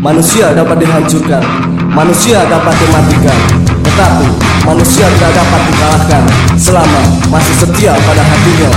Manusia dapat dihancurkan, manusia dapat dimatikan, tetapi manusia tidak dapat dikalahkan selama masih setia pada hatinya.